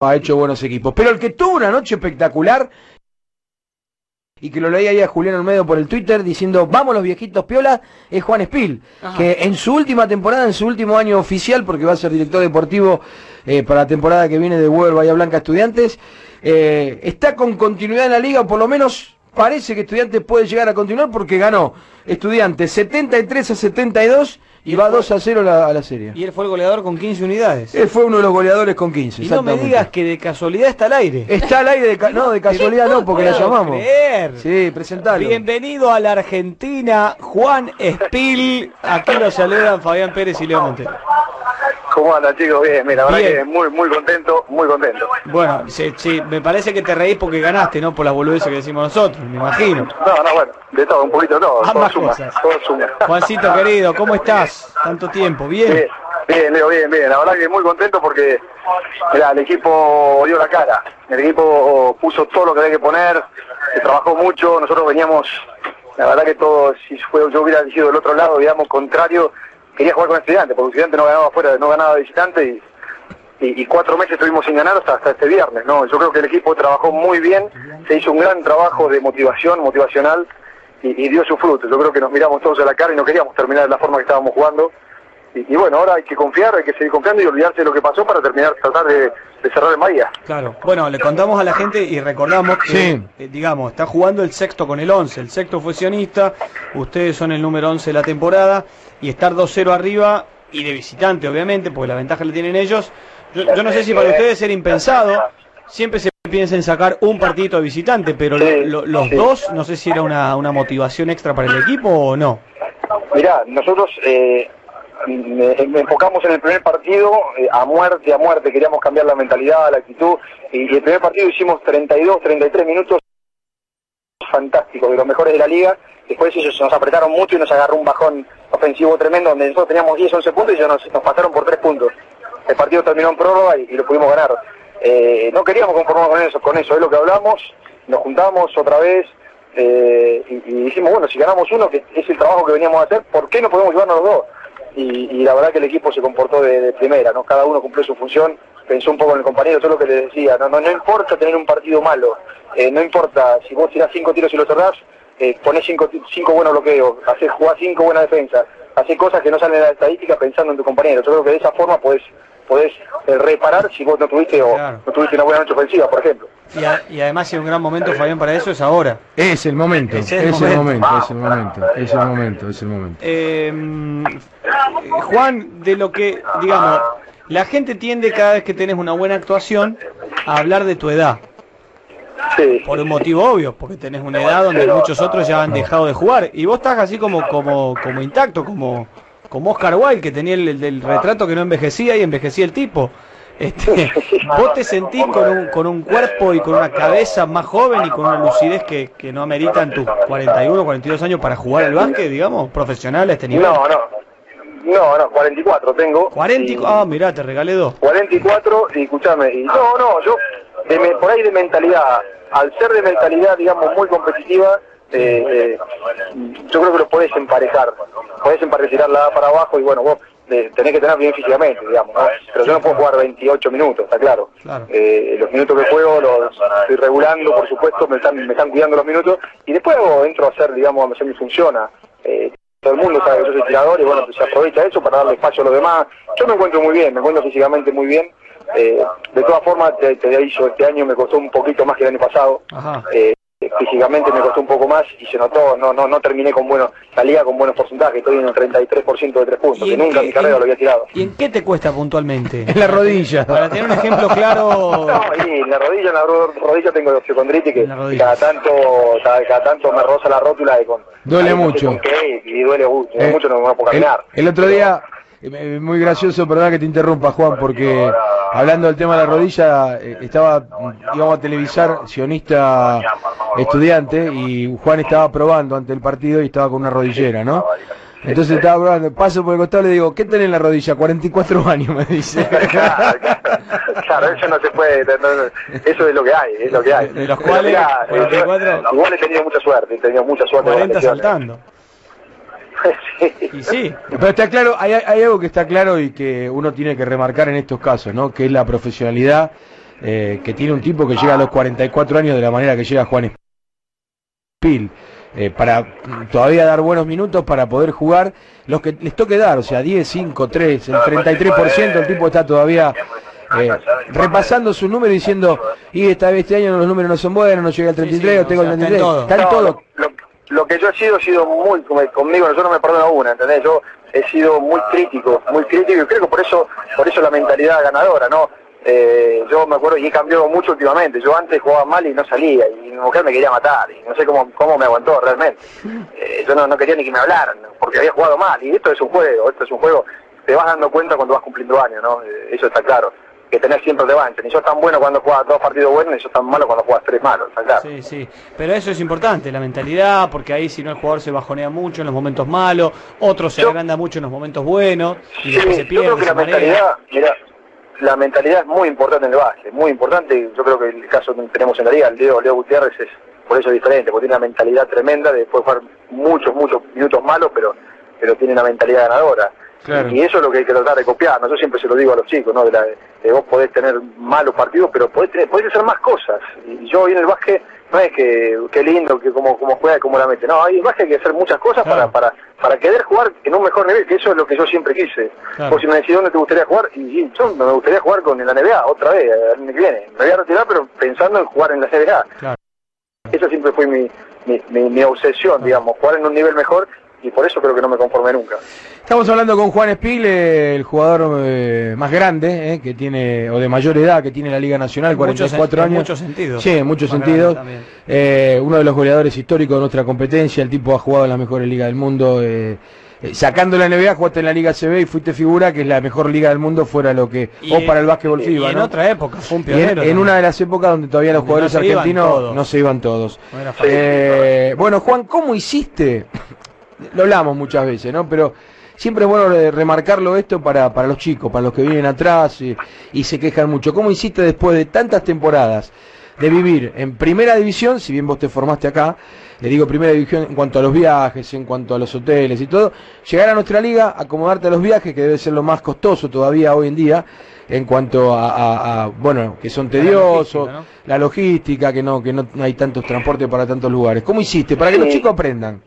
ha hecho buenos equipos. Pero el que tuvo una noche espectacular y que lo leí ahí a Julián Olmedo por el Twitter diciendo vamos los viejitos piola es Juan Espil que en su última temporada en su último año oficial porque va a ser director deportivo eh, para la temporada que viene de Weber Bahía Blanca Estudiantes eh, está con continuidad en la liga o por lo menos parece que Estudiantes puede llegar a continuar porque ganó Estudiantes 73 a 72 y va 2 a 0 a la serie. Y él fue el goleador con 15 unidades. Él fue uno de los goleadores con 15. Y no me digas que de casualidad está al aire. Está al aire, de no, de casualidad no, porque la llamamos. Creer. Sí, presentalo. Bienvenido a la Argentina, Juan Espil. Aquí lo saludan Fabián Pérez y Leo Montero. ¿Cómo andan chicos? Bien, mira, la verdad que muy, muy contento, muy contento. Bueno, sí, sí, me parece que te reís porque ganaste, ¿no? Por la boludez que decimos nosotros, me imagino. No, no, bueno, de todo, un poquito de todo. Ambas todo cosas. Suma, todo suma. Juancito querido, ¿cómo estás? Tanto tiempo, ¿bien? Bien, bien, Leo, bien, bien. La verdad que muy contento porque mira, el equipo dio la cara. El equipo puso todo lo que había que poner, se trabajó mucho, nosotros veníamos, la verdad que todo, si fue, yo hubiera sido del otro lado, digamos, contrario, quería jugar con estudiantes, porque estudiante no ganaba afuera, no ganaba visitante y, y, y, cuatro meses estuvimos sin ganar hasta, hasta este viernes, ¿no? Yo creo que el equipo trabajó muy bien, se hizo un gran trabajo de motivación, motivacional, y, y dio su fruto. Yo creo que nos miramos todos a la cara y no queríamos terminar de la forma que estábamos jugando. Y, y, bueno, ahora hay que confiar, hay que seguir confiando y olvidarse de lo que pasó para terminar, tratar de, de cerrar el Bahía. Claro. Bueno, le contamos a la gente y recordamos que, Sí. eh, digamos, está jugando el sexto con el 11. El sexto fue sionista, ustedes son el número 11 de la temporada y estar 2-0 arriba y de visitante, obviamente, porque la ventaja la tienen ellos. Yo, yo no sé si para ustedes era impensado, siempre se piensa en sacar un partidito de visitante, pero lo- Sí, lo- los sí. dos, no sé si era una, una motivación extra para el equipo o no. Mirá, nosotros eh, me, enfocamos en el primer partido eh, a muerte, a muerte, queríamos cambiar la mentalidad, la actitud, y, el primer partido hicimos 32, 33 minutos fantásticos, de los mejores de la liga, después ellos nos apretaron mucho y nos agarró un bajón ofensivo tremendo, donde nosotros teníamos 10, 11 puntos y ellos nos, pasaron por 3 puntos. El partido terminó en prórroga y, lo pudimos ganar. Eh, no queríamos conformarnos con eso, con eso, es lo que hablamos, nos juntamos otra vez, eh, y dijimos, bueno, si ganamos uno, que es el trabajo que veníamos a hacer, ¿por qué no podemos llevarnos los dos? Y, y la verdad que el equipo se comportó de, primera, ¿no? Cada uno cumplió su función, pensó un poco en el compañero, todo lo que le decía, no, no, no importa tener un partido malo, eh, no importa si vos tirás cinco tiros y los cerrás, eh, ponés cinco, cinco buenos bloqueos, haces jugar cinco buenas defensas, haces cosas que no salen de la estadística pensando en tu compañero. Yo creo que de esa forma podés, podés eh, reparar si vos no tuviste o Claro. no tuviste una buena noche ofensiva, por ejemplo. Y, a- y además, si hay un gran momento, Fabián, para eso es ahora. Es el momento, es el es el momento, momento. es el momento, es el momento, es el momento. Eh, Juan, de lo que, digamos, la gente tiende cada vez que tenés una buena actuación a hablar de tu edad. Sí. Por un motivo obvio, porque tenés una edad donde muchos otros ya han dejado de jugar. Y vos estás así como, como, como intacto, como, como Oscar Wilde, que tenía el, el del retrato que no envejecía y envejecía el tipo. Este, vos te sentís con un, con un cuerpo y con una cabeza más joven y con una lucidez que, que no ameritan tus 41, 42 años para jugar al básquet, digamos, profesional a este nivel. No, no. No, no, 44 tengo. 40, Y- ah, mirá, te regalé dos. 44 y escuchame, y no, no, yo de me- por ahí de mentalidad, al ser de mentalidad, digamos, muy competitiva, eh, eh, yo creo que lo podés emparejar, podés emparejar la para abajo y bueno, vos tenés que tener bien físicamente, digamos, ¿no? pero yo no puedo jugar 28 minutos, está claro. Claro. Eh, los minutos que juego los estoy regulando, por supuesto, me están, me están cuidando los minutos y después entro a hacer, digamos, a hacer mi función. eh, todo el mundo sabe que yo soy tirador y bueno, pues se aprovecha eso para darle espacio a los demás. Yo me encuentro muy bien, me encuentro físicamente muy bien. Eh, de todas formas, te, te aviso, este año me costó un poquito más que el año pasado. Ajá. Eh, físicamente me costó un poco más y se notó, no no no terminé con buenos, la liga con buenos porcentajes, estoy en el 33% de tres puntos, ¿Y que nunca qué- en mi carrera en- lo había tirado. ¿Y en qué te cuesta puntualmente? En la rodilla. Para tener un ejemplo claro, No, y en la rodilla, en la ro- rodilla tengo osteocondritis que cada tanto, cada, cada tanto me roza la rótula y con... Duele mucho. con qué, y duele mucho, Eh, mucho no me puedo el, caminar. el otro día, muy gracioso, perdón que te interrumpa Juan, porque hablando del tema de la rodilla, eh, estaba, íbamos a televisar sionista estudiante y Juan estaba probando ante el partido y estaba con una rodillera, ¿no? Entonces estaba probando, paso por el costado y le digo, ¿qué tenés en la rodilla? 44 años, me dice. claro, claro, eso no se puede, no, no, eso es lo que hay, es lo que hay. De los cuales, mirá, eh, 44. yo igual he tenido mucha suerte, he tenido mucha suerte. con las 40 lesiones. saltando. Sí. Y sí, Pero está claro, hay, hay algo que está claro y que uno tiene que remarcar en estos casos, ¿no? Que es la profesionalidad eh, que tiene un tipo que llega a los 44 años de la manera que llega Juan Espil. Eh, para todavía dar buenos minutos para poder jugar los que les toque dar, o sea, 10, 5, 3, el 33%, el tipo está todavía eh, repasando su número diciendo, y esta vez este año los números no son buenos, no llegué al 33, tengo el 33, está todo. Lo, que yo he sido, he sido muy, conmigo, yo no me perdono una, ¿entendés? Yo he sido muy crítico, muy crítico y creo que por eso, por eso la mentalidad ganadora, ¿no? Eh, yo me acuerdo y he cambiado mucho últimamente. Yo antes jugaba mal y no salía, y mi mujer me quería matar, y no sé cómo, cómo me aguantó realmente. Eh, yo no, no, quería ni que me hablaran, porque había jugado mal, y esto es un juego, esto es un juego, te vas dando cuenta cuando vas cumpliendo años, ¿no? Eh, eso está claro. Que tenés siempre revancha, ni sos tan bueno cuando juegas dos partidos buenos, ni sos tan malo cuando juegas tres malos, claro. Sí, sí, pero eso es importante, la mentalidad, porque ahí si no el jugador se bajonea mucho en los momentos malos, otro se agranda mucho en los momentos buenos, y sí, se pierde. Yo creo que la mentalidad, mira, la mentalidad es muy importante en el base, muy importante. Yo creo que el caso que tenemos en la liga, el Leo, Leo Gutiérrez, es por eso diferente, porque tiene una mentalidad tremenda de después jugar muchos, muchos minutos malos, pero, pero tiene una mentalidad ganadora. Y eso es lo que hay que tratar de copiar. ¿no? Yo siempre se lo digo a los chicos, ¿no? De, la, de vos podés tener malos partidos, pero podés, podés hacer más cosas. Y yo hoy en el básquet no es que qué lindo, que como, como juega y cómo la mete. No, hay más que hay que hacer muchas cosas para, para, para querer jugar en un mejor nivel, que eso es lo que yo siempre quise. Claro. si me decís dónde te gustaría jugar, y, yo me gustaría jugar con la NBA otra vez, el año que viene. Me voy a retirar, pero pensando en jugar en la NBA. Claro. Esa siempre fue mi, mi, mi, obsesión, digamos, jugar en un nivel mejor y por eso creo que no me conformé nunca. Estamos hablando con Juan Espil, el jugador eh, más grande, eh, que tiene, o de mayor edad, que tiene la Liga Nacional, 44 años. En muchos sentidos. Sí, en muchos sentidos. Eh, uno de los goleadores históricos de nuestra competencia, el tipo ha jugado en las mejores ligas del mundo. sacando la NBA, jugaste en la Liga CB y fuiste figura, que es la mejor liga del mundo, fuera lo que. o para el básquetbol FIBA. en otra época, fue un pionero. En, una de las épocas donde todavía los jugadores argentinos no se iban todos. bueno, Juan, ¿cómo hiciste? Lo hablamos muchas veces, ¿no? Pero siempre es bueno remarcarlo esto para, para los chicos, para los que vienen atrás y, se quejan mucho. ¿Cómo hiciste después de tantas temporadas de vivir en primera división, si bien vos te formaste acá, le digo primera división en cuanto a los viajes, en cuanto a los hoteles y todo, llegar a nuestra liga, acomodarte a los viajes, que debe ser lo más costoso todavía hoy en día, en cuanto a, bueno, que son tediosos, la logística, que no que no hay tantos transportes para tantos lugares. ¿Cómo hiciste? Para que los chicos aprendan.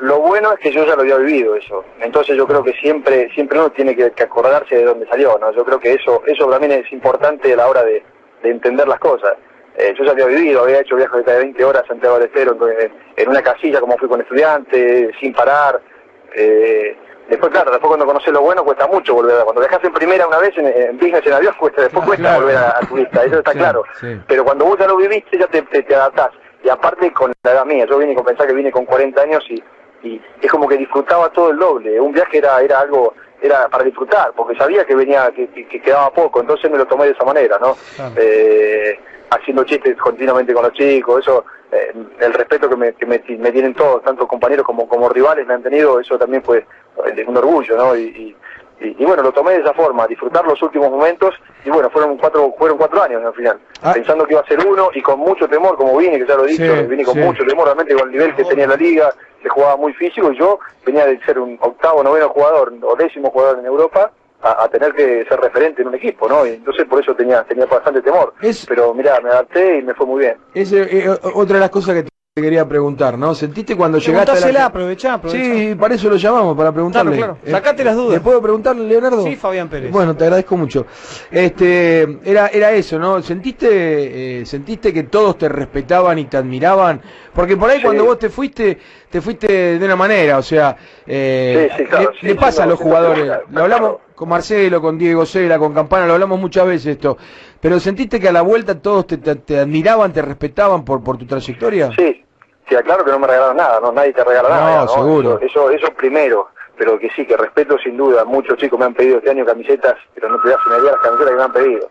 Lo bueno es que yo ya lo había vivido eso, entonces yo creo que siempre siempre uno tiene que, acordarse de dónde salió, ¿no? Yo creo que eso eso también es importante a la hora de, entender las cosas. Eh, yo ya había vivido, había hecho viajes de 20 horas a Santiago del Estero en, una casilla como fui con estudiantes, sin parar. Eh, después, claro, después cuando conoces lo bueno cuesta mucho volver. Cuando dejas en primera una vez en, en business en avión, cuesta, después cuesta volver a, turista, eso está claro. Pero cuando vos ya lo viviste, ya te, te, te adaptás y aparte con la edad mía, yo vine con pensar que vine con 40 años y, y es como que disfrutaba todo el doble, un viaje era, era algo, era para disfrutar, porque sabía que venía, que, quedaba poco, entonces me lo tomé de esa manera, ¿no? Eh, haciendo chistes continuamente con los chicos, eso, eh, el respeto que, me, que me, tienen todos, tanto compañeros como, como rivales me han tenido, eso también fue un orgullo, ¿no? y y, bueno, lo tomé de esa forma, disfrutar los últimos momentos y bueno, fueron cuatro, fueron cuatro años al final, ah. pensando que iba a ser uno y con mucho temor, como vine, que ya lo he dicho, vine con mucho temor, realmente con el nivel que tenía la liga, se jugaba muy físico y yo venía de ser un octavo, noveno jugador o décimo jugador en Europa a, tener que ser referente en un equipo, ¿no? Y entonces por eso tenía tenía bastante temor. Pero mira, me adapté y me fue muy bien. Es eh, otra de las cosas que te quería preguntar, ¿no? ¿Sentiste cuando llegaste a la... aprovechá, aprovechá. Sí, para eso lo llamamos, para preguntarle. Claro, claro. Sacate las dudas. ¿Le puedo preguntarle, Leonardo? Sí, Fabián Pérez. Bueno, te agradezco mucho. Este, era, era eso, ¿no? ¿Sentiste, eh, sentiste que todos te respetaban y te admiraban? Porque por ahí cuando vos te fuiste, te fuiste de una manera, o sea, eh, sí, sí, le, pasa a los jugadores. Lo hablamos con Marcelo, con Diego Cela, con Campana, lo hablamos muchas veces esto. Pero ¿sentiste que a la vuelta todos te, te, admiraban, te respetaban por, por tu trayectoria? Sí, sí, claro que no me regalaron nada, no nadie te regala nada. No, seguro. Eso, eso, primero, pero que sí, que respeto sin duda. Muchos chicos me han pedido este año camisetas, pero no te das una idea las camisetas que me han pedido.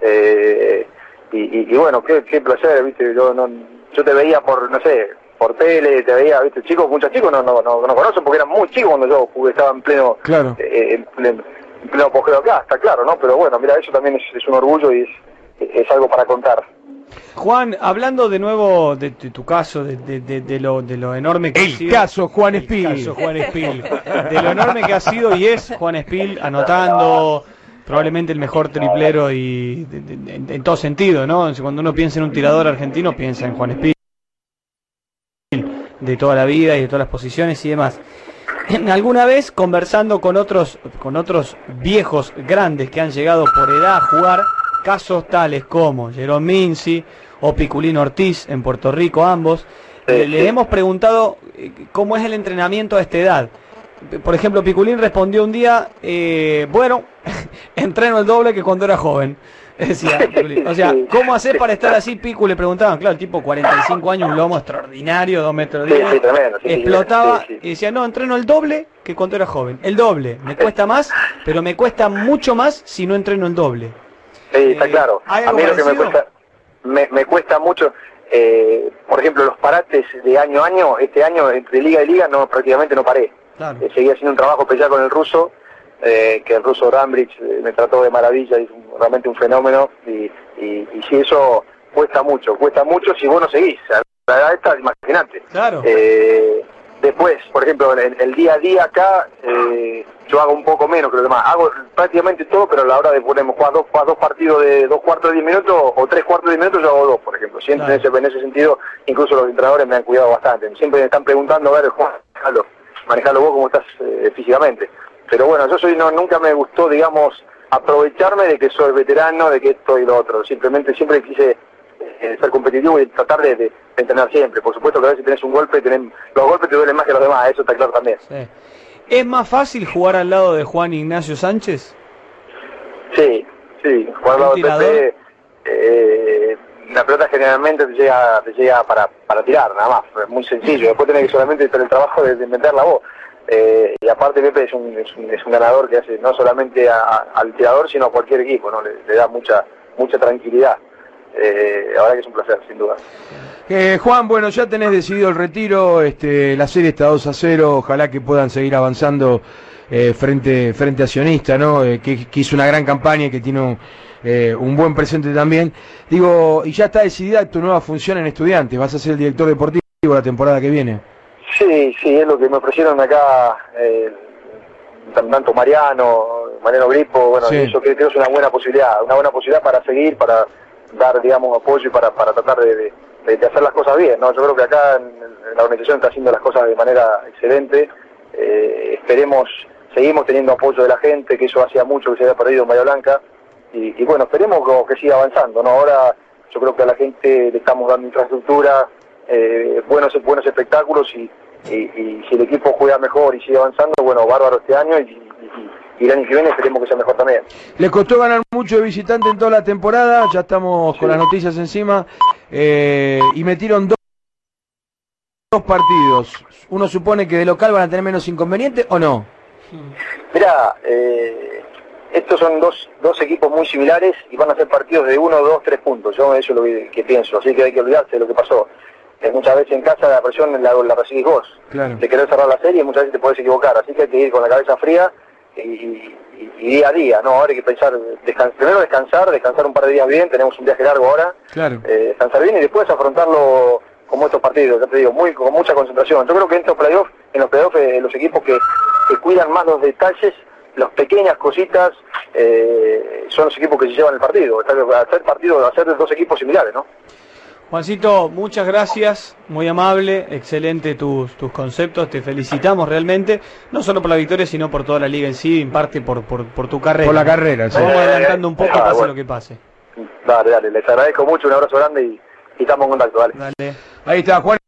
Eh, y, y, bueno, qué, qué placer, viste, yo no, yo te veía por, no sé, por tele, te veía, viste, chicos, muchos chicos no, no, no, no conocen porque eran muy chicos cuando yo jugué, estaba en pleno, claro. eh, en pleno pleno apogeo acá, está claro, ¿no? Pero bueno, mira, eso también es, un orgullo y es, algo para contar. Juan, hablando de nuevo de, tu caso, de, de, lo, de lo enorme que el ha sido. Caso Juan Espil. Caso Juan Espil. De lo enorme que ha sido y es Juan Espil anotando, probablemente el mejor triplero y de- en todo sentido, ¿no? Cuando uno piensa en un tirador argentino, piensa en Juan Espíritu de toda la vida y de todas las posiciones y demás. Alguna vez conversando con otros, con otros viejos grandes que han llegado por edad a jugar, casos tales como Jerome Minci o Piculín Ortiz en Puerto Rico, ambos, Sí, le, sí. hemos preguntado eh, cómo es el entrenamiento a esta edad. Por ejemplo, Piculín respondió un día, eh, bueno, entreno el doble que cuando era joven. Decía, Piculín. o sea. ¿cómo hacer para estar así, Picu? Le preguntaban, claro, el tipo 45 años, un lomo extraordinario, 2 metros Sí, 10, sí, tremendo, sí, sí, explotaba y decía, no, entreno el doble que cuando era joven. El doble, me cuesta más, pero me cuesta mucho más si no entreno el doble. Sí, está Eh, claro. ¿hay A mí lo que me cuesta, me, me cuesta mucho, eh, por ejemplo, los parates de año a año, este año de liga y liga no prácticamente no paré. Claro. Eh, seguí haciendo un trabajo especial con el ruso, eh, que el ruso Rambridge eh, me trató de maravilla, es un- realmente un fenómeno, y, y, y sí, eso cuesta mucho, cuesta mucho si vos no seguís. A la edad esta, imagínate. Claro. Después, por ejemplo, en el, el día a día acá, eh, yo hago un poco menos que los demás. Hago prácticamente todo, pero a la hora de ponerme jugar dos, dos partidos de dos cuartos de diez minutos o tres cuartos de diez minutos, yo hago dos, por ejemplo. Siempre Claro. en, ese, en ese sentido, incluso los entrenadores me han cuidado bastante. Siempre me están preguntando, a ver, Juan, manejalo, manejalo vos cómo estás eh, físicamente. Pero bueno, yo soy no nunca me gustó, digamos, aprovecharme de que soy veterano, de que esto y lo otro. Simplemente siempre quise eh, ser competitivo y tratar de, de- de entrenar siempre. Por supuesto que a veces tenés un golpe, tenés, los golpes te duelen más que los demás, eso está claro también. Sí. ¿Es más fácil jugar al lado de Juan Ignacio Sánchez? Sí, sí, jugar al lado tirador? Pepe, eh, la pelota generalmente te llega, te llega para, para tirar, nada más, es muy sencillo. Después tenés que solamente hacer el trabajo de, de meterla vos. Eh, y aparte Pepe es un, es, un, es un ganador que hace no solamente a- a- al tirador, sino a cualquier equipo, ¿no? Le, le da mucha mucha tranquilidad. Eh, verdad que es un placer, sin duda. Eh, Juan, bueno, ya tenés decidido el retiro, este, la serie está 2 a 0, ojalá que puedan seguir avanzando eh, frente, frente a Sionista, ¿no? Eh, que, que hizo una gran campaña y que tiene un, eh, un buen presente también. Digo, y ya está decidida tu nueva función en Estudiantes, vas a ser el director deportivo la temporada que viene. Sí, sí, es lo que me ofrecieron acá, eh, tan- tanto Mariano, Mariano Gripo, bueno, Sí. eso creo que es una buena posibilidad, una buena posibilidad para seguir, para dar, digamos, apoyo para, para tratar de, de- hacer las cosas bien, ¿no? Yo creo que acá en, la organización está haciendo las cosas de manera excelente, eh, esperemos, seguimos teniendo apoyo de la gente, que eso hacía mucho que se había perdido en Bahía Blanca, y, bueno, esperemos que, que siga avanzando, ¿no? Ahora yo creo que a la gente le estamos dando infraestructura, eh, buenos buenos espectáculos y, y- y si el equipo juega mejor y sigue avanzando, bueno, bárbaro este año y, y- el año que viene esperemos que sea mejor también. Les costó ganar mucho de visitante en toda la temporada, ya estamos con las noticias encima, eh, y metieron dos, dos partidos. Uno supone que de local van a tener menos inconveniente o no. Mira, eh, estos son dos, dos equipos muy similares y van a ser partidos de uno, dos, tres puntos. Yo eso es lo que, que pienso, así que hay que olvidarse de lo que pasó. Eh, muchas veces en casa la presión la, la recibís vos. Claro. de querer cerrar la serie y muchas veces te puedes equivocar, así que hay que ir con la cabeza fría y, día a día, ¿no? Ahora hay que pensar, primero descansar, descansar un par de días bien, tenemos un viaje largo ahora, Claro. eh, descansar bien y después afrontarlo como estos partidos, ya te digo, muy con mucha concentración. Yo creo que en estos playoffs, en los playoffs eh, los equipos que, que cuidan más los detalles, las pequeñas cositas, eh, son los equipos que se llevan el partido. Hacer partido, hacer dos equipos similares, ¿no? Juancito, muchas gracias, muy amable, excelente tus, tus conceptos, te felicitamos realmente, no solo por la victoria, sino por toda la liga en sí, en parte por, por, por tu carrera. Por la carrera, sí. Vamos adelantando un poco, Ah, pase bueno. lo que pase. Dale, dale, les agradezco mucho, un abrazo grande y, y estamos en contacto, dale. Dale. Ahí está Juan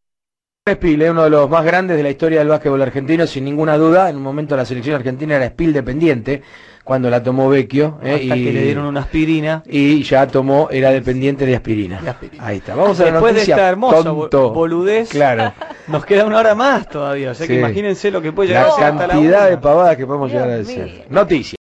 Espil, eh, uno de los más grandes de la historia del básquetbol argentino, sin ninguna duda. En un momento la selección argentina era Espil dependiente, cuando la tomó Vecchio. eh, Hasta y, que le dieron una aspirina. y ya tomó, era dependiente de aspirina. De aspirina. Ahí está. Vamos a la Después de noticia, esta hermosa tonto. boludez, Claro. nos queda una hora más todavía, o sea que imagínense lo que puede llegar La a ser hasta la cantidad de pavadas que podemos Dios llegar a decir. Noticia.